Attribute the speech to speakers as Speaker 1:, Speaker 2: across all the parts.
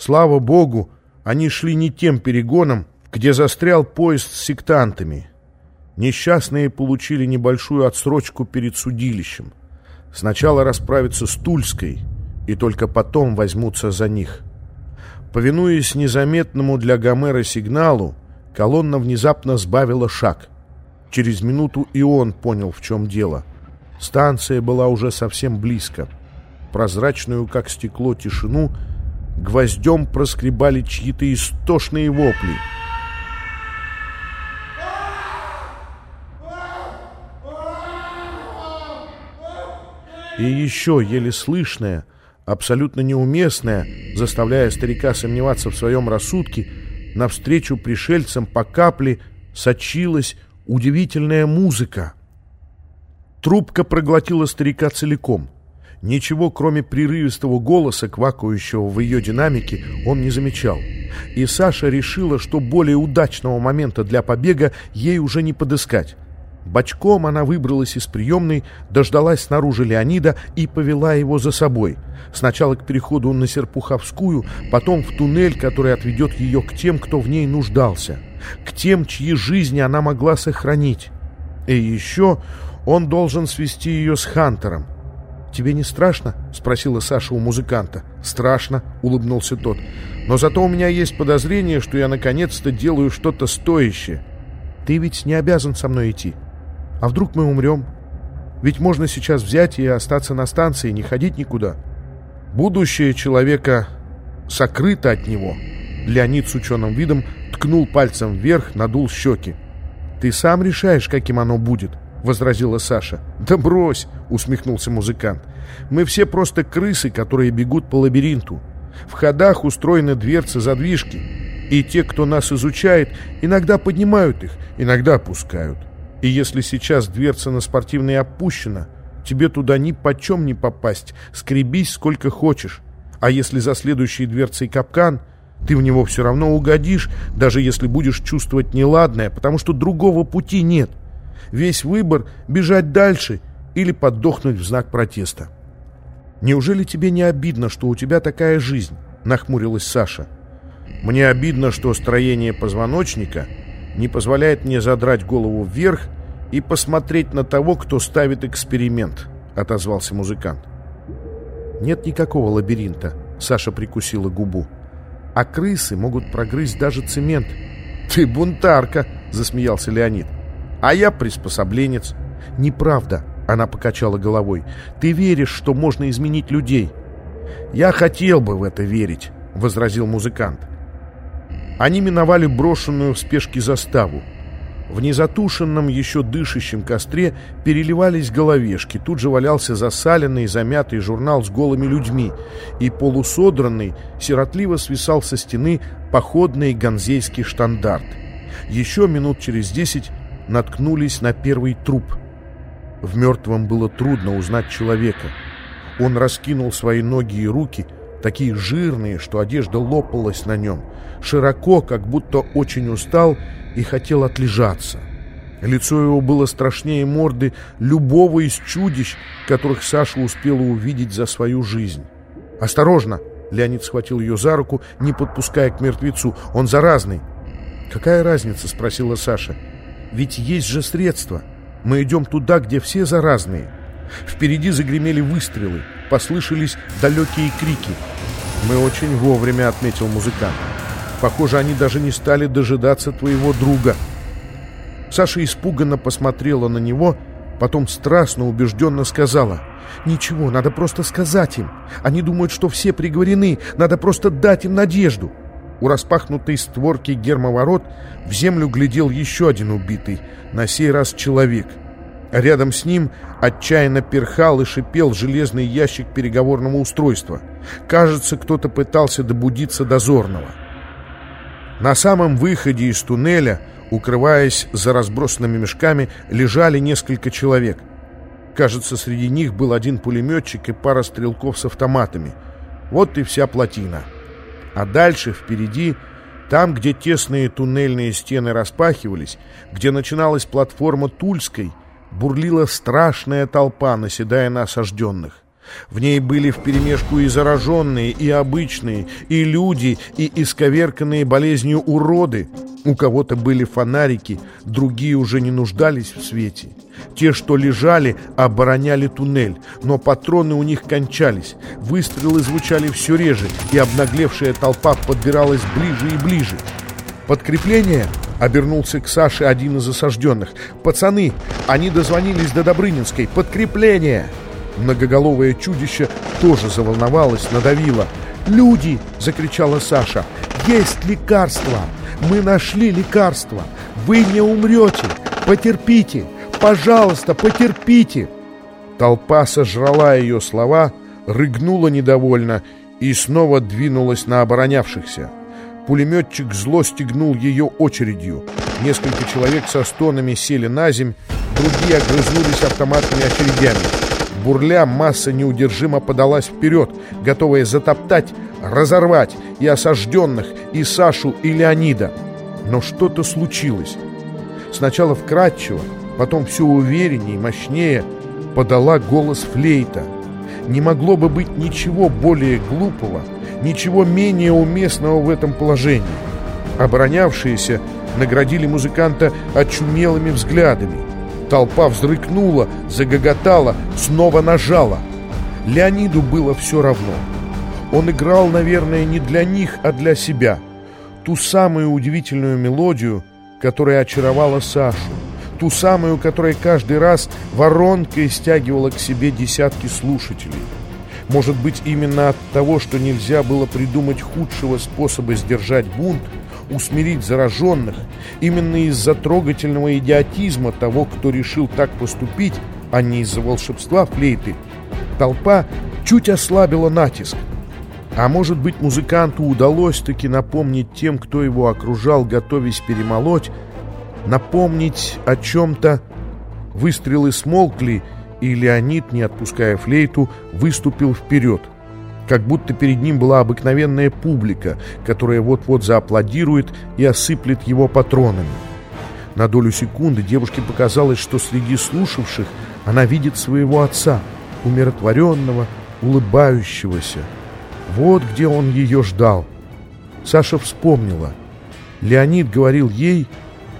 Speaker 1: Слава богу, они шли не тем перегоном, где застрял поезд с сектантами. Несчастные получили небольшую отсрочку перед судилищем. Сначала расправятся с Тульской, и только потом возьмутся за них. Повинуясь незаметному для Гомера сигналу, колонна внезапно сбавила шаг. Через минуту и он понял, в чем дело. Станция была уже совсем близко. Прозрачную, как стекло, тишину гвоздем проскребали чьи-то истошные вопли. И еще еле слышное, абсолютно неуместное, заставляя старика сомневаться в своем рассудке, навстречу пришельцам по капле сочилась удивительная музыка. Трубка проглотила старика целиком. Ничего, кроме прерывистого голоса, квакающего в ее динамике, он не замечал. И Саша решила, что более удачного момента для побега ей уже не подыскать. Бочком она выбралась из приемной, дождалась снаружи Леонида и повела его за собой. Сначала к переходу на Серпуховскую, потом в туннель, который отведет ее к тем, кто в ней нуждался. К тем, чьи жизни она могла сохранить. И еще он должен свести ее с Хантером. «Тебе не страшно?» — спросила Саша у музыканта. «Страшно», — улыбнулся тот. «Но зато у меня есть подозрение, что я наконец-то делаю что-то стоящее. Ты ведь не обязан со мной идти». А вдруг мы умрем? Ведь можно сейчас взять и остаться на станции, не ходить никуда. Будущее человека сокрыто от него. Леонид с ученым видом ткнул пальцем вверх, надул щеки. «Ты сам решаешь, каким оно будет», — возразила Саша. «Да брось!» — усмехнулся музыкант. «Мы все просто крысы, которые бегут по лабиринту. В ходах устроены дверцы-задвижки, и те, кто нас изучает, иногда поднимают их, иногда опускают. И если сейчас дверца на спортивной опущена, тебе туда ни почем не попасть, скребись сколько хочешь. А если за следующей дверцей капкан, ты в него все равно угодишь, даже если будешь чувствовать неладное, потому что другого пути нет. Весь выбор — бежать дальше или поддохнуть в знак протеста. «Неужели тебе не обидно, что у тебя такая жизнь?» — нахмурилась Саша. «Мне обидно, что строение позвоночника — не позволяет мне задрать голову вверх и посмотреть на того, кто ставит эксперимент», — отозвался музыкант. «Нет никакого лабиринта», — Саша прикусила губу. «А крысы могут прогрызть даже цемент». «Ты бунтарка», — засмеялся Леонид. «А я приспособленец». «Неправда», — она покачала головой. «Ты веришь, что можно изменить людей». «Я хотел бы в это верить», — возразил музыкант. Они миновали брошенную в спешке заставу. В незатушенном, еще дышащем костре переливались головешки. Тут же валялся засаленный, замятый журнал с голыми людьми. И полусодранный, сиротливо свисал со стены походный ганзейский штандарт. Еще минут через десять наткнулись на первый труп. В мертвом было трудно узнать человека. Он раскинул свои ноги и руки — такие жирные, что одежда лопалась на нем, широко, как будто очень устал и хотел отлежаться. Лицо его было страшнее морды любого из чудищ, которых Саша успела увидеть за свою жизнь. «Осторожно!» — Леонид схватил ее за руку, не подпуская к мертвецу. «Он заразный!» «Какая разница?» — спросила Саша. «Ведь есть же средства. Мы идем туда, где все заразные». Впереди загремели выстрелы, послышались далекие крики. «Мы очень вовремя», — отметил музыкант. «Похоже, они даже не стали дожидаться твоего друга». Саша испуганно посмотрела на него, потом страстно, убежденно сказала. «Ничего, надо просто сказать им. Они думают, что все приговорены, надо просто дать им надежду». У распахнутой створки гермоворот в землю глядел еще один убитый, на сей раз человек — Рядом с ним отчаянно перхал и шипел железный ящик переговорного устройства. Кажется, кто-то пытался добудиться дозорного. На самом выходе из туннеля, укрываясь за разбросанными мешками, лежали несколько человек. Кажется, среди них был один пулеметчик и пара стрелков с автоматами. Вот и вся плотина. А дальше, впереди, там, где тесные туннельные стены распахивались, где начиналась платформа Тульской, бурлила страшная толпа, наседая на осажденных. В ней были вперемешку и зараженные, и обычные, и люди, и исковерканные болезнью уроды. У кого-то были фонарики, другие уже не нуждались в свете. Те, что лежали, обороняли туннель, но патроны у них кончались. Выстрелы звучали все реже, и обнаглевшая толпа подбиралась ближе и ближе. «Подкрепление?» — обернулся к Саше один из осажденных. «Пацаны, они дозвонились до Добрынинской. Подкрепление!» Многоголовое чудище тоже заволновалось, надавило. «Люди!» — закричала Саша. «Есть лекарство! Мы нашли лекарство! Вы не умрете! Потерпите! Пожалуйста, потерпите!» Толпа сожрала ее слова, рыгнула недовольно и снова двинулась на оборонявшихся. Пулеметчик зло стегнул ее очередью. Несколько человек со стонами сели на земь, другие огрызнулись автоматными очередями. Бурля масса неудержимо подалась вперед, готовая затоптать, разорвать и осажденных, и Сашу, и Леонида. Но что-то случилось. Сначала вкратчиво, потом все увереннее и мощнее подала голос флейта. Не могло бы быть ничего более глупого, ничего менее уместного в этом положении. Оборонявшиеся наградили музыканта очумелыми взглядами. Толпа взрыкнула, загоготала, снова нажала. Леониду было все равно. Он играл, наверное, не для них, а для себя. Ту самую удивительную мелодию, которая очаровала Сашу. Ту самую, которая каждый раз воронкой стягивала к себе десятки слушателей. Может быть, именно от того, что нельзя было придумать худшего способа сдержать бунт, усмирить зараженных именно из-за трогательного идиотизма того, кто решил так поступить, а не из-за волшебства флейты, толпа чуть ослабила натиск. А может быть, музыканту удалось таки напомнить тем, кто его окружал, готовясь перемолоть, напомнить о чем-то. Выстрелы смолкли, и Леонид, не отпуская флейту, выступил вперед — как будто перед ним была обыкновенная публика, которая вот-вот зааплодирует и осыплет его патронами. На долю секунды девушке показалось, что среди слушавших она видит своего отца, умиротворенного, улыбающегося. Вот где он ее ждал. Саша вспомнила. Леонид говорил ей,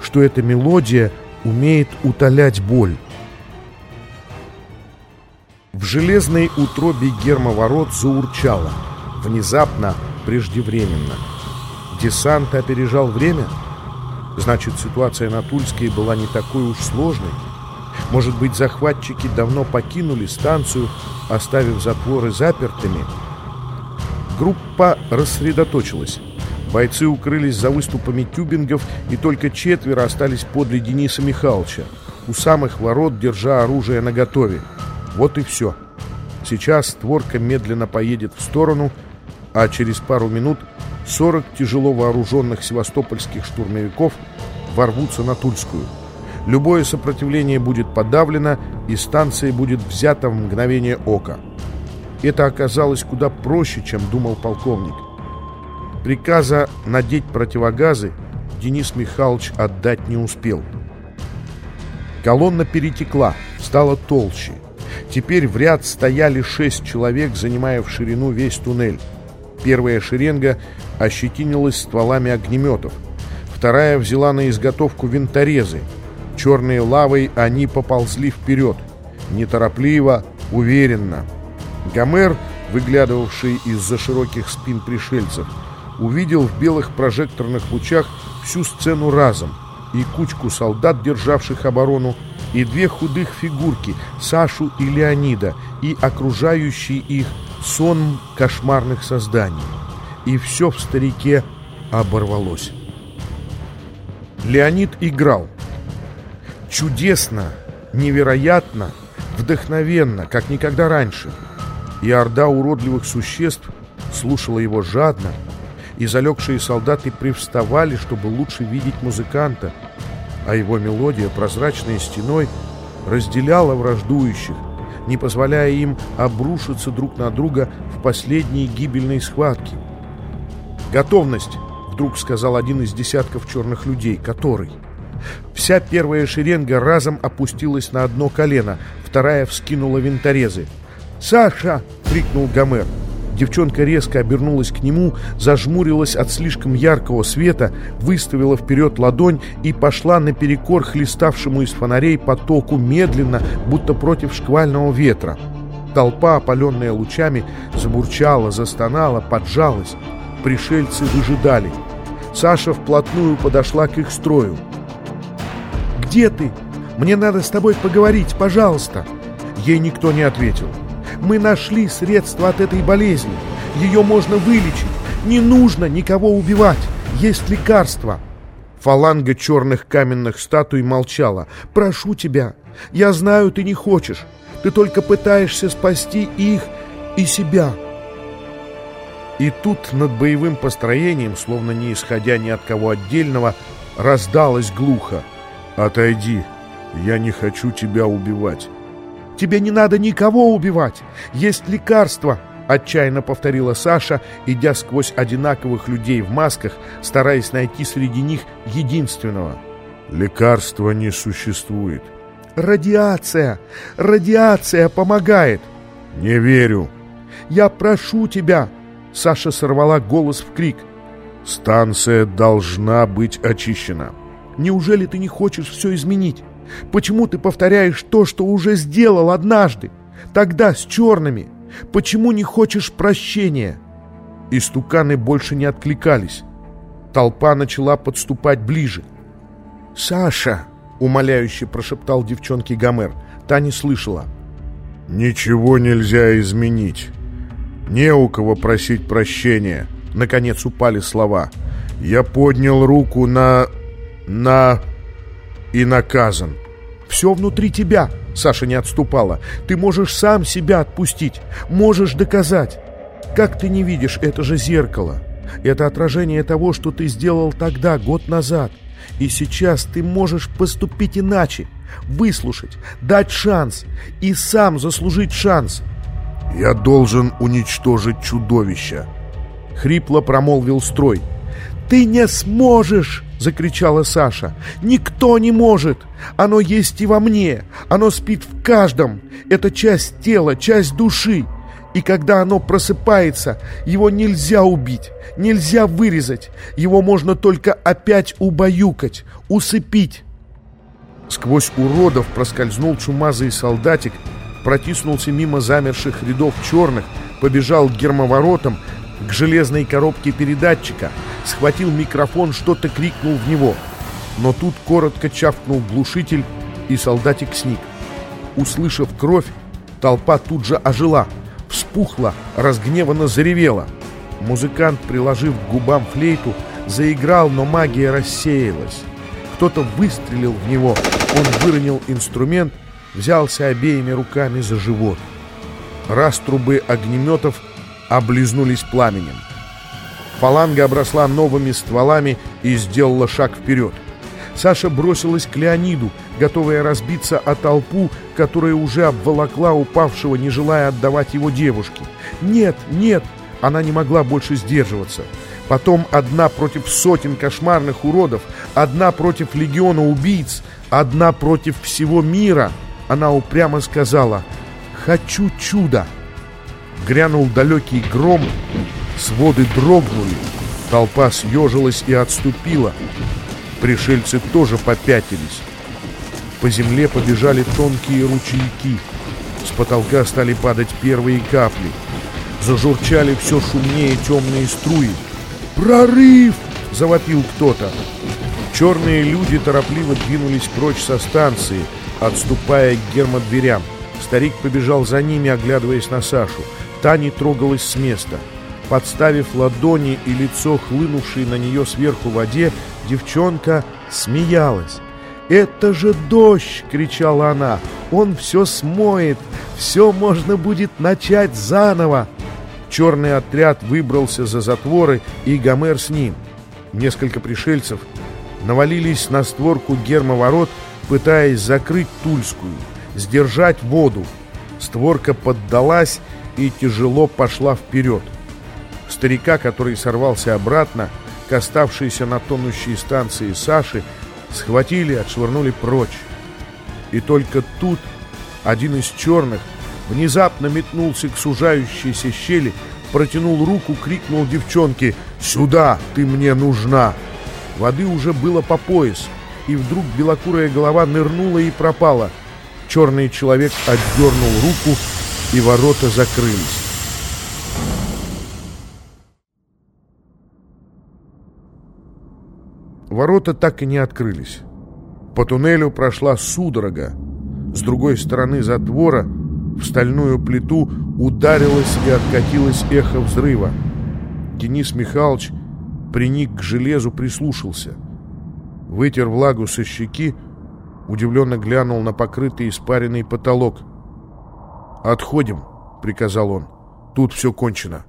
Speaker 1: что эта мелодия умеет утолять боль. Железной утробе гермоворот заурчало. Внезапно, преждевременно. Десант опережал время? Значит, ситуация на Тульской была не такой уж сложной. Может быть, захватчики давно покинули станцию, оставив затворы запертыми? Группа рассредоточилась. Бойцы укрылись за выступами тюбингов, и только четверо остались подле Дениса Михайловича, у самых ворот, держа оружие наготове. Вот и все. Сейчас створка медленно поедет в сторону, а через пару минут 40 тяжело вооруженных севастопольских штурмовиков ворвутся на Тульскую. Любое сопротивление будет подавлено, и станция будет взята в мгновение ока. Это оказалось куда проще, чем думал полковник. Приказа надеть противогазы Денис Михайлович отдать не успел. Колонна перетекла, стала толще – Теперь в ряд стояли шесть человек, занимая в ширину весь туннель. Первая шеренга ощетинилась стволами огнеметов. Вторая взяла на изготовку винторезы. Черной лавой они поползли вперед. Неторопливо, уверенно. Гомер, выглядывавший из-за широких спин пришельцев, увидел в белых прожекторных лучах всю сцену разом и кучку солдат, державших оборону, и две худых фигурки, Сашу и Леонида, и окружающий их сон кошмарных созданий. И все в старике оборвалось. Леонид играл. Чудесно, невероятно, вдохновенно, как никогда раньше. И орда уродливых существ слушала его жадно, и залегшие солдаты привставали, чтобы лучше видеть музыканта — а его мелодия прозрачной стеной разделяла враждующих, не позволяя им обрушиться друг на друга в последние гибельные схватки. «Готовность!» — вдруг сказал один из десятков черных людей, который... Вся первая шеренга разом опустилась на одно колено, вторая вскинула винторезы. Саша!» — крикнул Гомер. Девчонка резко обернулась к нему, зажмурилась от слишком яркого света, выставила вперед ладонь и пошла наперекор хлеставшему из фонарей потоку медленно, будто против шквального ветра. Толпа, опаленная лучами, забурчала, застонала, поджалась. Пришельцы выжидали. Саша вплотную подошла к их строю. «Где ты? Мне надо с тобой поговорить, пожалуйста!» Ей никто не ответил. Мы нашли средства от этой болезни. Ее можно вылечить. Не нужно никого убивать. Есть лекарства. Фаланга черных каменных статуй молчала. «Прошу тебя. Я знаю, ты не хочешь. Ты только пытаешься спасти их и себя». И тут над боевым построением, словно не исходя ни от кого отдельного, раздалось глухо. «Отойди. Я не хочу тебя убивать». Тебе не надо никого убивать. Есть лекарства, отчаянно повторила Саша, идя сквозь одинаковых людей в масках, стараясь найти среди них единственного. Лекарства не существует. Радиация! Радиация помогает! Не верю. Я прошу тебя! Саша сорвала голос в крик. Станция должна быть очищена. Неужели ты не хочешь все изменить? Почему ты повторяешь то, что уже сделал однажды? Тогда с черными. Почему не хочешь прощения?» Истуканы больше не откликались. Толпа начала подступать ближе. «Саша!» — умоляюще прошептал девчонке Гомер. Та не слышала. «Ничего нельзя изменить. Не у кого просить прощения». Наконец упали слова. «Я поднял руку на... на...» и наказан. Все внутри тебя, Саша не отступала. Ты можешь сам себя отпустить, можешь доказать. Как ты не видишь, это же зеркало. Это отражение того, что ты сделал тогда, год назад. И сейчас ты можешь поступить иначе, выслушать, дать шанс и сам заслужить шанс. «Я должен уничтожить чудовище», — хрипло промолвил строй. «Ты не сможешь!» — закричала Саша. «Никто не может! Оно есть и во мне! Оно спит в каждом! Это часть тела, часть души! И когда оно просыпается, его нельзя убить, нельзя вырезать, его можно только опять убаюкать, усыпить!» Сквозь уродов проскользнул чумазый солдатик, протиснулся мимо замерших рядов черных, побежал к гермоворотам, к железной коробке передатчика, схватил микрофон, что-то крикнул в него. Но тут коротко чавкнул глушитель, и солдатик сник. Услышав кровь, толпа тут же ожила, вспухла, разгневанно заревела. Музыкант, приложив к губам флейту, заиграл, но магия рассеялась. Кто-то выстрелил в него, он выронил инструмент, взялся обеими руками за живот. Раструбы огнеметов облизнулись пламенем. Фаланга обросла новыми стволами и сделала шаг вперед. Саша бросилась к Леониду, готовая разбиться о толпу, которая уже обволокла упавшего, не желая отдавать его девушке. «Нет, нет!» Она не могла больше сдерживаться. Потом одна против сотен кошмарных уродов, одна против легиона убийц, одна против всего мира. Она упрямо сказала «Хочу чуда!» Грянул далекий гром, своды дрогнули, толпа съежилась и отступила. Пришельцы тоже попятились. По земле побежали тонкие ручейки. С потолка стали падать первые капли. Зажурчали все шумнее темные струи. «Прорыв!» — завопил кто-то. Черные люди торопливо двинулись прочь со станции, отступая к гермодверям. Старик побежал за ними, оглядываясь на Сашу. Та не трогалась с места. Подставив ладони и лицо, хлынувшей на нее сверху воде, девчонка смеялась. «Это же дождь!» — кричала она. «Он все смоет! Все можно будет начать заново!» Черный отряд выбрался за затворы, и Гомер с ним. Несколько пришельцев навалились на створку гермоворот, пытаясь закрыть Тульскую, сдержать воду. Створка поддалась, и тяжело пошла вперед. Старика, который сорвался обратно, к оставшейся на тонущей станции Саши, схватили, отшвырнули прочь. И только тут один из черных, внезапно метнулся к сужающейся щели, протянул руку, крикнул девчонке «Сюда! Ты мне нужна!» Воды уже было по пояс, и вдруг белокурая голова нырнула и пропала. Черный человек отдернул руку, и ворота закрылись. Ворота так и не открылись. По туннелю прошла судорога. С другой стороны затвора в стальную плиту ударилось и откатилось эхо взрыва. Денис Михайлович приник к железу, прислушался. Вытер влагу со щеки, удивленно глянул на покрытый испаренный потолок. «Отходим», — приказал он. «Тут все кончено».